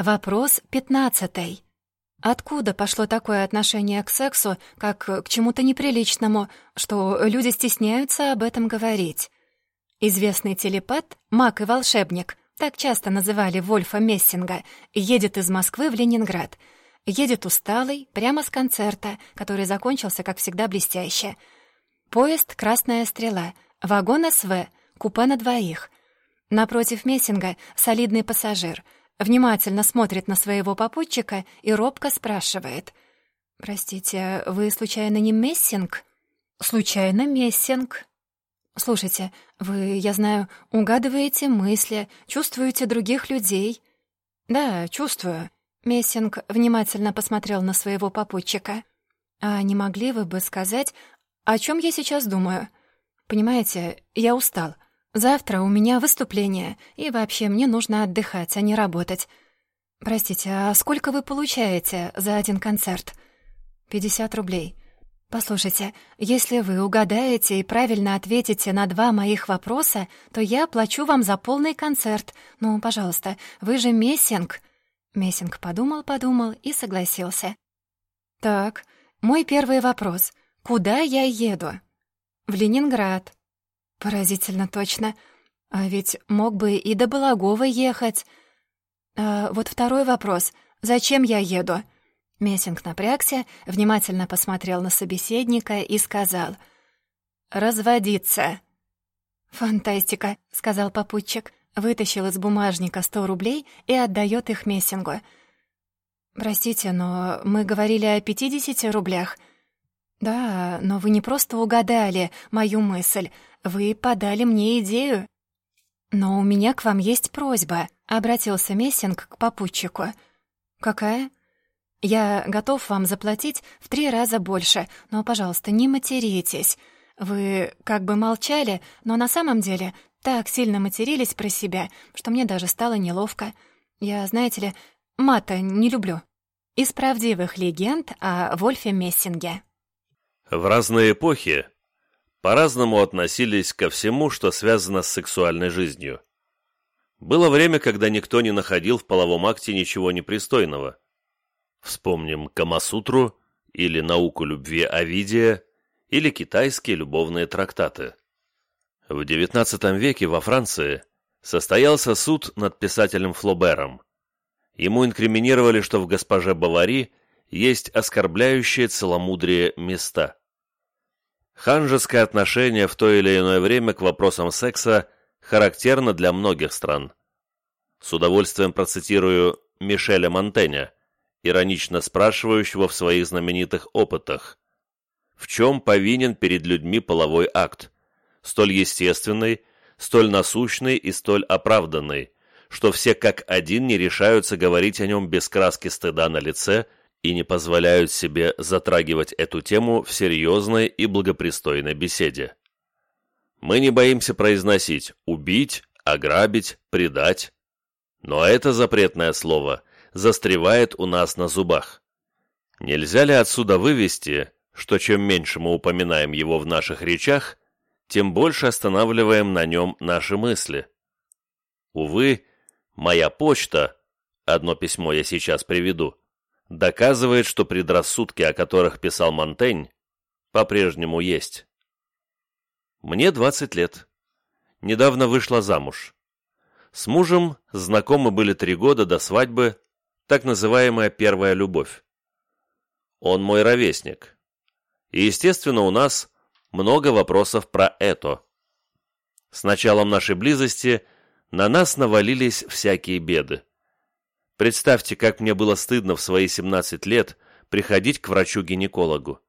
Вопрос пятнадцатый. Откуда пошло такое отношение к сексу, как к чему-то неприличному, что люди стесняются об этом говорить? Известный телепат, маг и волшебник, так часто называли Вольфа Мессинга, едет из Москвы в Ленинград. Едет усталый, прямо с концерта, который закончился, как всегда, блестяще. Поезд «Красная стрела», вагон СВ, купе на двоих. Напротив Мессинга солидный пассажир — внимательно смотрит на своего попутчика и робко спрашивает. «Простите, вы случайно не Мессинг?» «Случайно Мессинг». «Слушайте, вы, я знаю, угадываете мысли, чувствуете других людей». «Да, чувствую». Мессинг внимательно посмотрел на своего попутчика. «А не могли вы бы сказать, о чем я сейчас думаю? Понимаете, я устал. Завтра у меня выступление, и вообще мне нужно отдыхать, а не работать. Простите, а сколько вы получаете за один концерт? 50 рублей. Послушайте, если вы угадаете и правильно ответите на два моих вопроса, то я плачу вам за полный концерт. Ну, пожалуйста, вы же Мессинг. Мессинг подумал-подумал и согласился. Так, мой первый вопрос. Куда я еду? В Ленинград. Поразительно точно. А ведь мог бы и до Балагова ехать. А вот второй вопрос. Зачем я еду? Мессинг напрягся, внимательно посмотрел на собеседника и сказал. «Разводиться». «Фантастика», — сказал попутчик. Вытащил из бумажника сто рублей и отдает их Мессингу. «Простите, но мы говорили о пятидесяти рублях». «Да, но вы не просто угадали мою мысль, вы подали мне идею». «Но у меня к вам есть просьба», — обратился Мессинг к попутчику. «Какая?» «Я готов вам заплатить в три раза больше, но, пожалуйста, не материтесь. Вы как бы молчали, но на самом деле так сильно матерились про себя, что мне даже стало неловко. Я, знаете ли, мата не люблю». Из правдивых легенд о Вольфе Мессинге. В разные эпохи по-разному относились ко всему, что связано с сексуальной жизнью. Было время, когда никто не находил в половом акте ничего непристойного. Вспомним Камасутру или науку любви Овидия или китайские любовные трактаты. В XIX веке во Франции состоялся суд над писателем Флобером. Ему инкриминировали, что в госпоже Бавари есть оскорбляющие целомудрие места. Ханжеское отношение в то или иное время к вопросам секса характерно для многих стран. С удовольствием процитирую Мишеля Монтэня, иронично спрашивающего в своих знаменитых опытах, в чем повинен перед людьми половой акт, столь естественный, столь насущный и столь оправданный, что все как один не решаются говорить о нем без краски стыда на лице – и не позволяют себе затрагивать эту тему в серьезной и благопристойной беседе. Мы не боимся произносить «убить», «ограбить», «предать», но это запретное слово застревает у нас на зубах. Нельзя ли отсюда вывести, что чем меньше мы упоминаем его в наших речах, тем больше останавливаем на нем наши мысли? Увы, моя почта, одно письмо я сейчас приведу, доказывает, что предрассудки, о которых писал Монтень, по-прежнему есть. Мне 20 лет. Недавно вышла замуж. С мужем знакомы были три года до свадьбы, так называемая первая любовь. Он мой ровесник. И, естественно, у нас много вопросов про это. С началом нашей близости на нас навалились всякие беды. Представьте, как мне было стыдно в свои 17 лет приходить к врачу-гинекологу.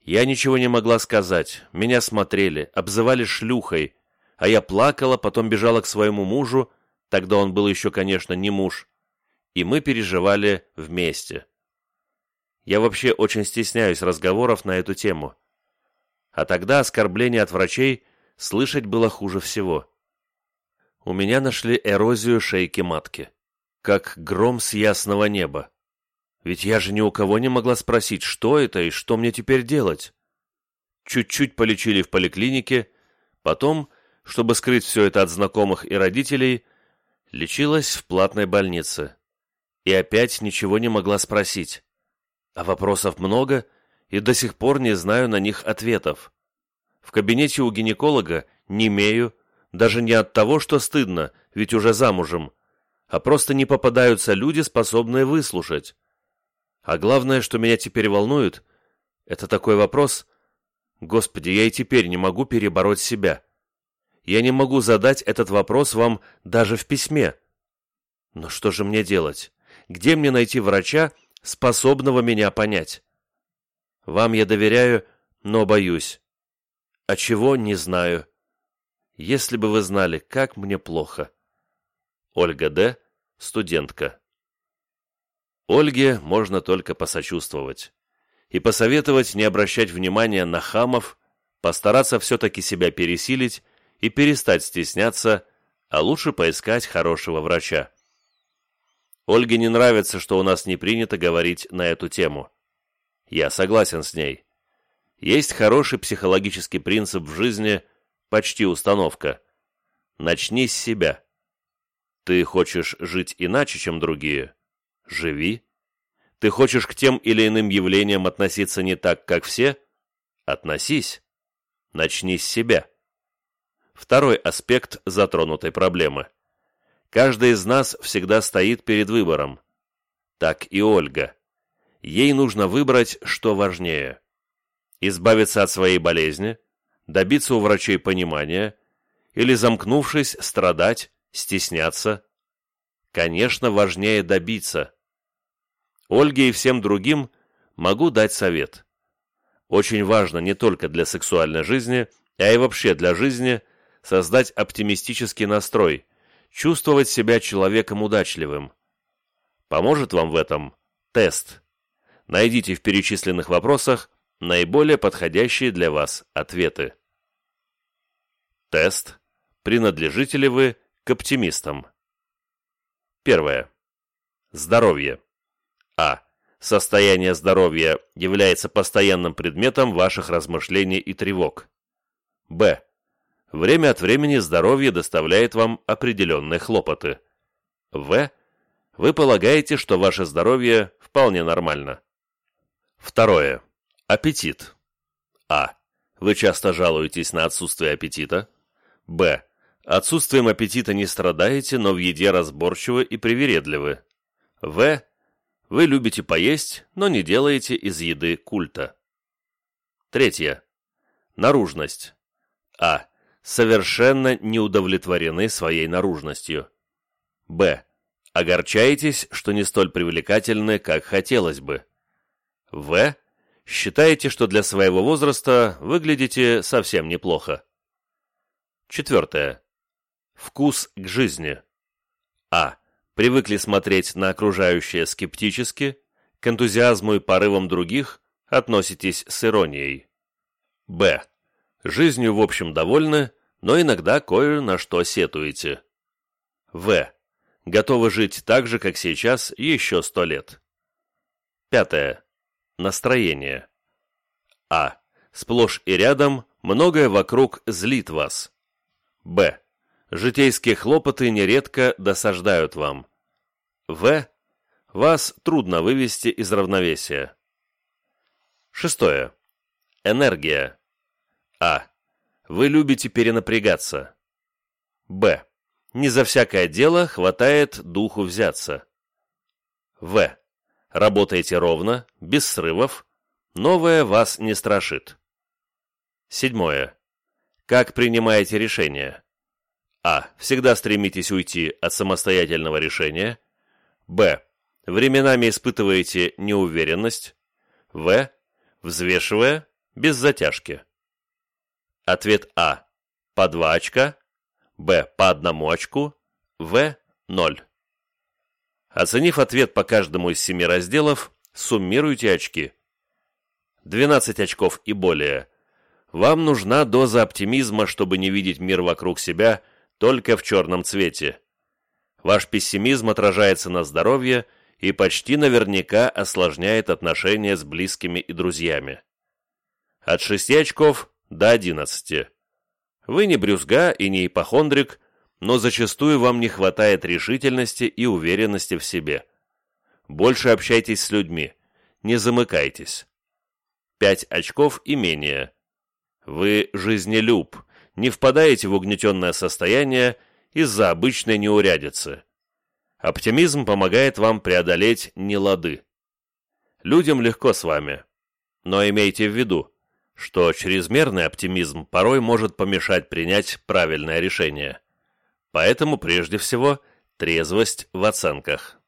Я ничего не могла сказать, меня смотрели, обзывали шлюхой, а я плакала, потом бежала к своему мужу, тогда он был еще, конечно, не муж, и мы переживали вместе. Я вообще очень стесняюсь разговоров на эту тему. А тогда оскорбления от врачей слышать было хуже всего. У меня нашли эрозию шейки матки как гром с ясного неба. Ведь я же ни у кого не могла спросить, что это и что мне теперь делать. Чуть-чуть полечили в поликлинике, потом, чтобы скрыть все это от знакомых и родителей, лечилась в платной больнице. и опять ничего не могла спросить. А вопросов много, и до сих пор не знаю на них ответов. В кабинете у гинеколога не имею, даже не от того, что стыдно, ведь уже замужем, а просто не попадаются люди, способные выслушать. А главное, что меня теперь волнует, это такой вопрос. Господи, я и теперь не могу перебороть себя. Я не могу задать этот вопрос вам даже в письме. Но что же мне делать? Где мне найти врача, способного меня понять? Вам я доверяю, но боюсь. А чего, не знаю. Если бы вы знали, как мне плохо. Ольга Д., студентка. Ольге можно только посочувствовать. И посоветовать не обращать внимания на хамов, постараться все-таки себя пересилить и перестать стесняться, а лучше поискать хорошего врача. Ольге не нравится, что у нас не принято говорить на эту тему. Я согласен с ней. Есть хороший психологический принцип в жизни, почти установка. Начни с себя. Ты хочешь жить иначе, чем другие? Живи. Ты хочешь к тем или иным явлениям относиться не так, как все? Относись. Начни с себя. Второй аспект затронутой проблемы. Каждый из нас всегда стоит перед выбором. Так и Ольга ей нужно выбрать, что важнее. Избавиться от своей болезни, добиться у врачей понимания или, замкнувшись, страдать, стесняться. Конечно, важнее добиться. Ольге и всем другим могу дать совет. Очень важно не только для сексуальной жизни, а и вообще для жизни создать оптимистический настрой, чувствовать себя человеком удачливым. Поможет вам в этом тест – Найдите в перечисленных вопросах наиболее подходящие для вас ответы. Тест. Принадлежите ли вы к оптимистам? Первое. Здоровье. А. Состояние здоровья является постоянным предметом ваших размышлений и тревог. Б. Время от времени здоровье доставляет вам определенные хлопоты. В. Вы полагаете, что ваше здоровье вполне нормально. Второе. Аппетит. А. Вы часто жалуетесь на отсутствие аппетита. Б. Отсутствием аппетита не страдаете, но в еде разборчивы и привередливы. В. Вы любите поесть, но не делаете из еды культа. Третье. Наружность. А. Совершенно не удовлетворены своей наружностью. Б. Огорчаетесь, что не столь привлекательны, как хотелось бы. В. Считаете, что для своего возраста выглядите совсем неплохо. Четвертое. Вкус к жизни. А. Привыкли смотреть на окружающее скептически, к энтузиазму и порывам других относитесь с иронией. Б. Жизнью в общем довольны, но иногда кое на что сетуете. В. Готовы жить так же, как сейчас, еще сто лет. Пятое. Настроение. А. Сплошь и рядом многое вокруг злит вас. Б. Житейские хлопоты нередко досаждают вам. В. Вас трудно вывести из равновесия. Шестое. Энергия. А. Вы любите перенапрягаться. Б. Не за всякое дело хватает духу взяться. В. Работаете ровно, без срывов. Новое вас не страшит. Седьмое. Как принимаете решения? А. Всегда стремитесь уйти от самостоятельного решения. Б. Временами испытываете неуверенность. В. Взвешивая, без затяжки. Ответ А. По два очка. Б. По одному очку. В. Ноль. Оценив ответ по каждому из семи разделов, суммируйте очки. 12 очков и более. Вам нужна доза оптимизма, чтобы не видеть мир вокруг себя только в черном цвете. Ваш пессимизм отражается на здоровье и почти наверняка осложняет отношения с близкими и друзьями. От 6 очков до 11. Вы не брюзга и не ипохондрик, но зачастую вам не хватает решительности и уверенности в себе. Больше общайтесь с людьми. Не замыкайтесь. Пять очков и менее. Вы жизнелюб, не впадаете в угнетенное состояние из-за обычной неурядицы. Оптимизм помогает вам преодолеть нелады. Людям легко с вами. Но имейте в виду, что чрезмерный оптимизм порой может помешать принять правильное решение. Поэтому прежде всего трезвость в оценках.